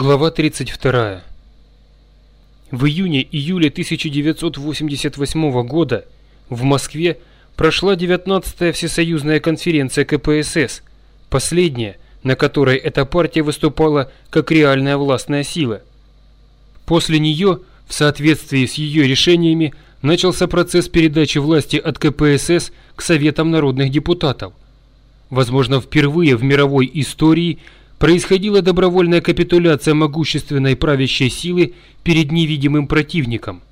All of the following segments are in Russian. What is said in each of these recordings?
Глава 32. В июне-июле 1988 года в Москве прошла 19-я Всесоюзная конференция КПСС, последняя, на которой эта партия выступала как реальная властная сила. После нее, в соответствии с ее решениями, начался процесс передачи власти от КПСС к Советам народных депутатов. Возможно, впервые в мировой истории – происходила добровольная капитуляция могущественной правящей силы перед невидимым противником.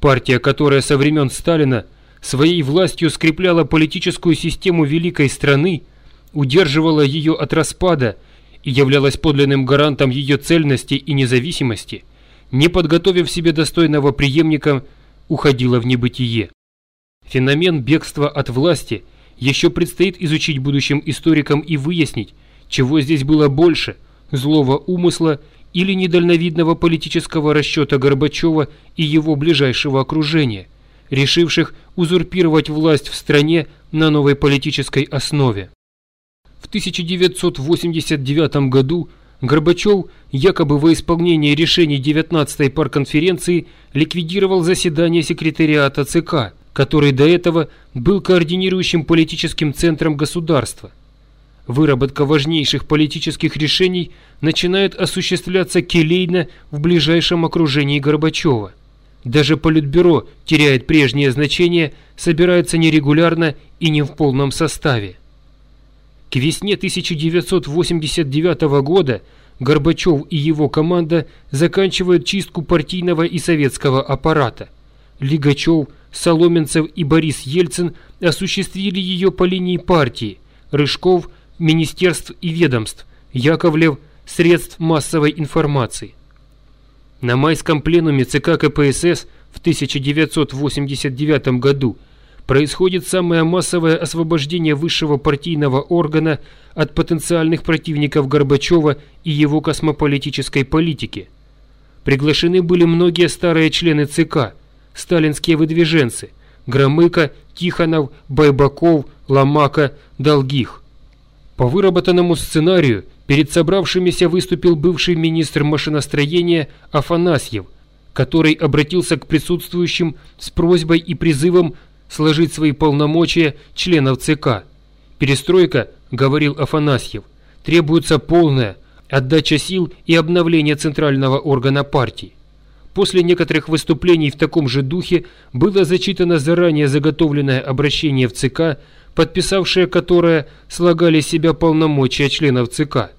Партия, которая со времен Сталина своей властью скрепляла политическую систему великой страны, удерживала ее от распада и являлась подлинным гарантом ее цельности и независимости, не подготовив себе достойного преемника, уходила в небытие. Феномен бегства от власти еще предстоит изучить будущим историкам и выяснить, чего здесь было больше – злого умысла или недальновидного политического расчета Горбачева и его ближайшего окружения, решивших узурпировать власть в стране на новой политической основе. В 1989 году Горбачев, якобы во исполнении решений 19-й парконференции, ликвидировал заседание секретариата ЦК, который до этого был координирующим политическим центром государства – Выработка важнейших политических решений начинает осуществляться келейно в ближайшем окружении Горбачева. Даже Политбюро теряет прежнее значение, собирается нерегулярно и не в полном составе. К весне 1989 года Горбачев и его команда заканчивают чистку партийного и советского аппарата. Лигачев, Соломенцев и Борис Ельцин осуществили ее по линии партии, Рыжков – министерств и ведомств, Яковлев – средств массовой информации. На майском пленуме ЦК КПСС в 1989 году происходит самое массовое освобождение высшего партийного органа от потенциальных противников Горбачева и его космополитической политики. Приглашены были многие старые члены ЦК, сталинские выдвиженцы – Громыко, Тихонов, Байбаков, Ломака, Долгих. По выработанному сценарию перед собравшимися выступил бывший министр машиностроения Афанасьев, который обратился к присутствующим с просьбой и призывом сложить свои полномочия членов ЦК. «Перестройка», — говорил Афанасьев, — «требуется полная отдача сил и обновление центрального органа партии». После некоторых выступлений в таком же духе было зачитано заранее заготовленное обращение в ЦК подписавшие которое слагали себя полномочия членов ЦК.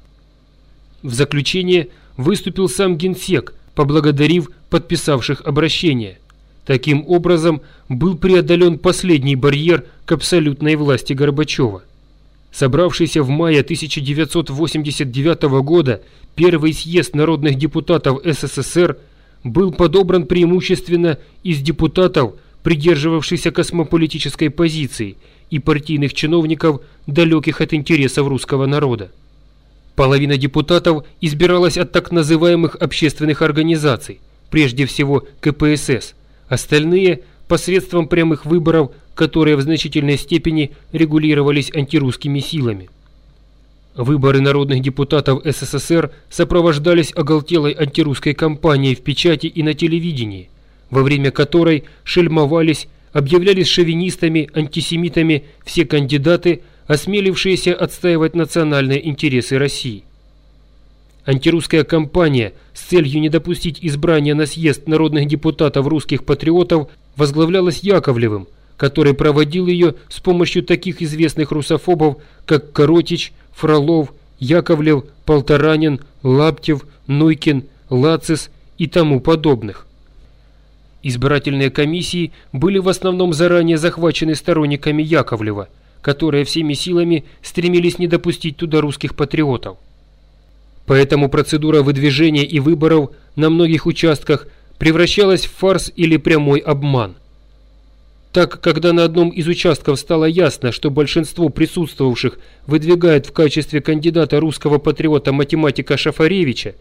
В заключение выступил сам генсек, поблагодарив подписавших обращение. Таким образом, был преодолен последний барьер к абсолютной власти Горбачева. Собравшийся в мае 1989 года Первый съезд народных депутатов СССР был подобран преимущественно из депутатов, придерживавшихся космополитической позиции – и партийных чиновников, далеких от интересов русского народа. Половина депутатов избиралась от так называемых общественных организаций, прежде всего КПСС, остальные – посредством прямых выборов, которые в значительной степени регулировались антирусскими силами. Выборы народных депутатов СССР сопровождались оголтелой антирусской кампанией в печати и на телевидении, во время которой шельмовались объявлялись шовинистами, антисемитами все кандидаты, осмелившиеся отстаивать национальные интересы России. Антирусская кампания с целью не допустить избрания на съезд народных депутатов русских патриотов возглавлялась Яковлевым, который проводил ее с помощью таких известных русофобов, как Коротич, Фролов, Яковлев, Полторанин, Лаптев, Нуйкин, Лацис и тому подобных. Избирательные комиссии были в основном заранее захвачены сторонниками Яковлева, которые всеми силами стремились не допустить туда русских патриотов. Поэтому процедура выдвижения и выборов на многих участках превращалась в фарс или прямой обман. Так, когда на одном из участков стало ясно, что большинство присутствовавших выдвигает в качестве кандидата русского патриота-математика Шафаревича,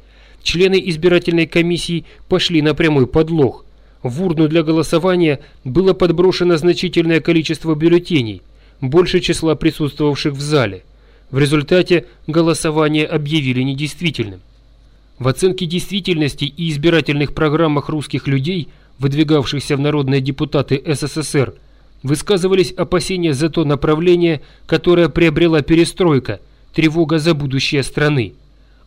члены избирательной комиссии пошли на прямой подлог – в урну для голосования было подброшено значительное количество бюллетеней, больше числа присутствовавших в зале. В результате голосование объявили недействительным. В оценке действительности и избирательных программах русских людей, выдвигавшихся в народные депутаты СССР, высказывались опасения за то направление, которое приобрела перестройка, тревога за будущее страны.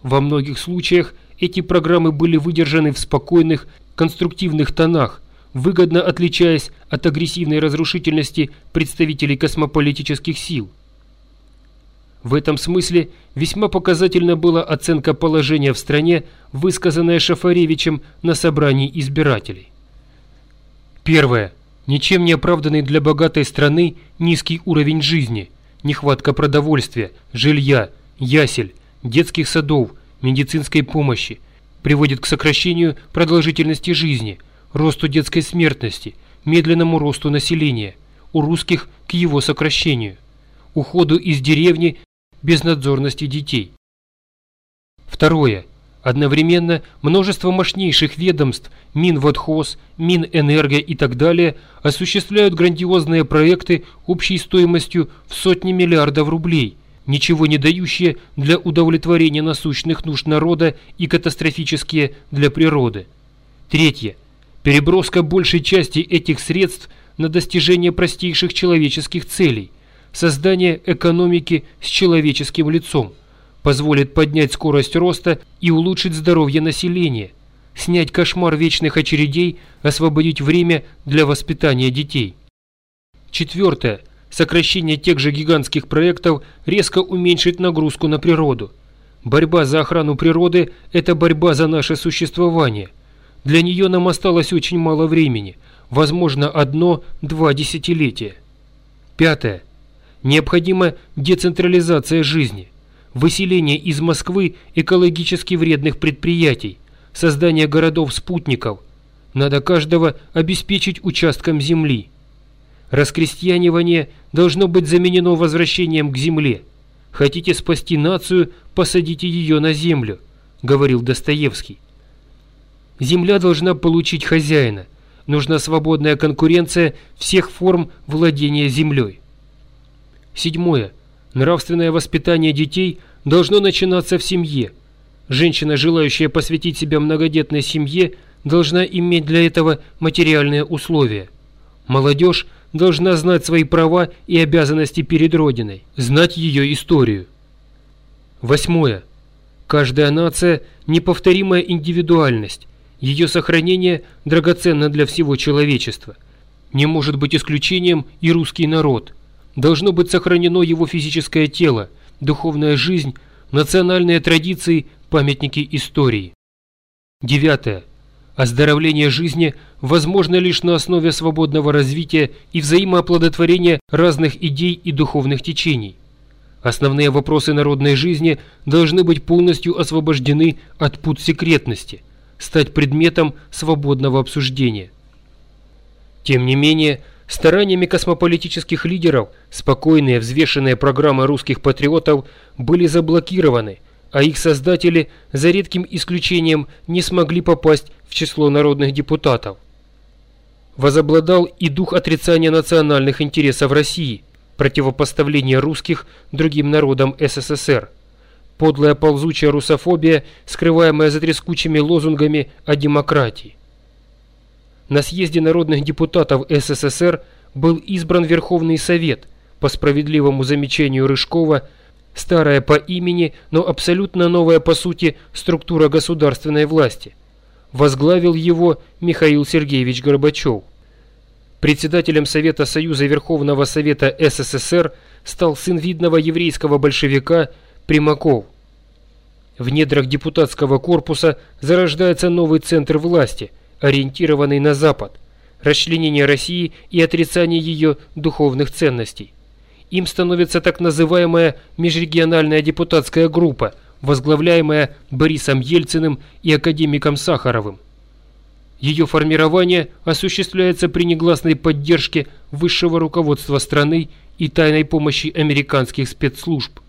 Во многих случаях эти программы были выдержаны в спокойных, конструктивных тонах, выгодно отличаясь от агрессивной разрушительности представителей космополитических сил. В этом смысле весьма показательна была оценка положения в стране, высказанная Шафаревичем на собрании избирателей. Первое. Ничем не оправданный для богатой страны низкий уровень жизни, нехватка продовольствия, жилья, ясель, детских садов, медицинской помощи приводит к сокращению продолжительности жизни, росту детской смертности, медленному росту населения, у русских к его сокращению, уходу из деревни безнадзорности детей. Второе. Одновременно множество мощнейших ведомств, Минводхоз, Минэнерго и так далее осуществляют грандиозные проекты общей стоимостью в сотни миллиардов рублей, ничего не дающие для удовлетворения насущных нужд народа и катастрофические для природы. Третье. Переброска большей части этих средств на достижение простейших человеческих целей, создание экономики с человеческим лицом, позволит поднять скорость роста и улучшить здоровье населения, снять кошмар вечных очередей, освободить время для воспитания детей. Четвертое. Сокращение тех же гигантских проектов резко уменьшит нагрузку на природу. Борьба за охрану природы – это борьба за наше существование. Для нее нам осталось очень мало времени, возможно, одно-два десятилетия. Пятое. Необходима децентрализация жизни, выселение из Москвы экологически вредных предприятий, создание городов-спутников. Надо каждого обеспечить участком земли. Раскрестьянивание должно быть заменено возвращением к земле. Хотите спасти нацию, посадите ее на землю, говорил Достоевский. Земля должна получить хозяина. Нужна свободная конкуренция всех форм владения землей. Седьмое. Нравственное воспитание детей должно начинаться в семье. Женщина, желающая посвятить себя многодетной семье, должна иметь для этого материальные условия. Молодежь должна знать свои права и обязанности перед Родиной, знать ее историю. Восьмое. Каждая нация – неповторимая индивидуальность, ее сохранение драгоценно для всего человечества. Не может быть исключением и русский народ – должно быть сохранено его физическое тело, духовная жизнь, национальные традиции, памятники истории. Девятое. Оздоровление жизни возможно лишь на основе свободного развития и взаимооплодотворения разных идей и духовных течений. Основные вопросы народной жизни должны быть полностью освобождены от пут секретности, стать предметом свободного обсуждения. Тем не менее, Стараниями космополитических лидеров спокойные взвешенные программы русских патриотов были заблокированы, а их создатели, за редким исключением, не смогли попасть в число народных депутатов. Возобладал и дух отрицания национальных интересов России, противопоставления русских другим народам СССР. Подлая ползучая русофобия, скрываемая за трескучими лозунгами о демократии. На съезде народных депутатов СССР был избран Верховный Совет, по справедливому замечанию Рыжкова, старая по имени, но абсолютно новая по сути структура государственной власти. Возглавил его Михаил Сергеевич Горбачев. Председателем Совета Союза Верховного Совета СССР стал сын видного еврейского большевика Примаков. В недрах депутатского корпуса зарождается новый центр власти – ориентированный на Запад, расчленение России и отрицание ее духовных ценностей. Им становится так называемая межрегиональная депутатская группа, возглавляемая Борисом Ельциным и академиком Сахаровым. Ее формирование осуществляется при негласной поддержке высшего руководства страны и тайной помощи американских спецслужб.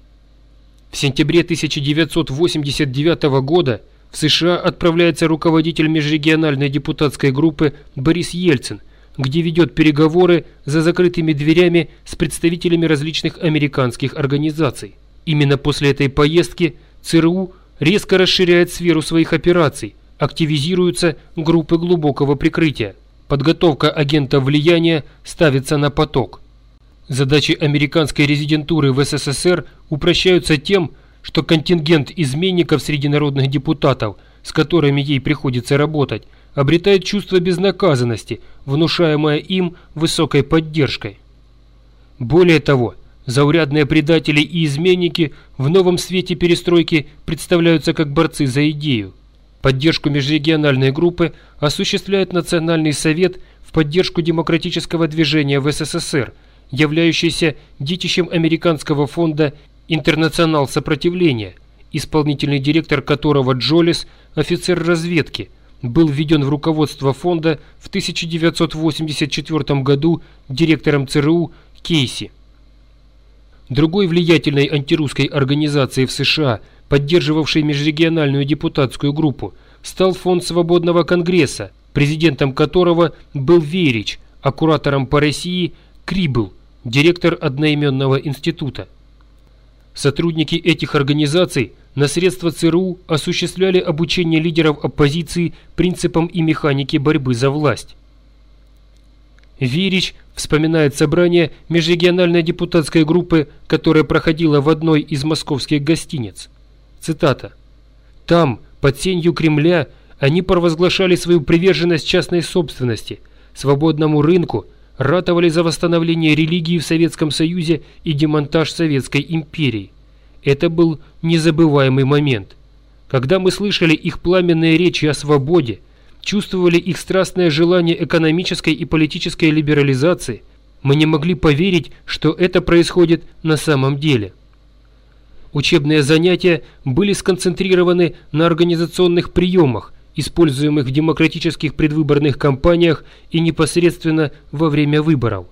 В сентябре 1989 года в США отправляется руководитель межрегиональной депутатской группы Борис Ельцин, где ведет переговоры за закрытыми дверями с представителями различных американских организаций. Именно после этой поездки ЦРУ резко расширяет сферу своих операций, активизируются группы глубокого прикрытия. Подготовка агента влияния ставится на поток. Задачи американской резидентуры в СССР упрощаются тем, что контингент изменников среди народных депутатов, с которыми ей приходится работать, обретает чувство безнаказанности, внушаемое им высокой поддержкой. Более того, заурядные предатели и изменники в новом свете перестройки представляются как борцы за идею. Поддержку межрегиональной группы осуществляет Национальный совет в поддержку демократического движения в СССР, являющийся детищем американского фонда «Интернационал сопротивления», исполнительный директор которого Джолис, офицер разведки, был введен в руководство фонда в 1984 году директором ЦРУ Кейси. Другой влиятельной антирусской организацией в США – поддерживавший межрегиональную депутатскую группу, стал Фонд Свободного Конгресса, президентом которого был Верич, а куратором по России – Крибл, директор одноименного института. Сотрудники этих организаций на средства ЦРУ осуществляли обучение лидеров оппозиции принципам и механике борьбы за власть. Верич вспоминает собрание межрегиональной депутатской группы, которое проходило в одной из московских гостиниц. Цитата. «Там, под сенью Кремля, они провозглашали свою приверженность частной собственности, свободному рынку, ратовали за восстановление религии в Советском Союзе и демонтаж Советской империи. Это был незабываемый момент. Когда мы слышали их пламенные речи о свободе, чувствовали их страстное желание экономической и политической либерализации, мы не могли поверить, что это происходит на самом деле. Учебные занятия были сконцентрированы на организационных приемах, используемых в демократических предвыборных кампаниях и непосредственно во время выборов.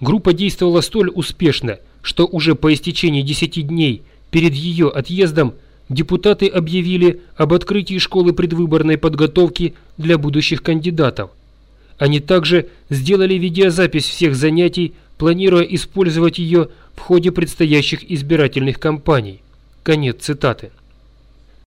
Группа действовала столь успешно, что уже по истечении 10 дней перед ее отъездом депутаты объявили об открытии школы предвыборной подготовки для будущих кандидатов. Они также сделали видеозапись всех занятий, планируя использовать ее в ходе предстоящих избирательных кампаний. Конец цитаты.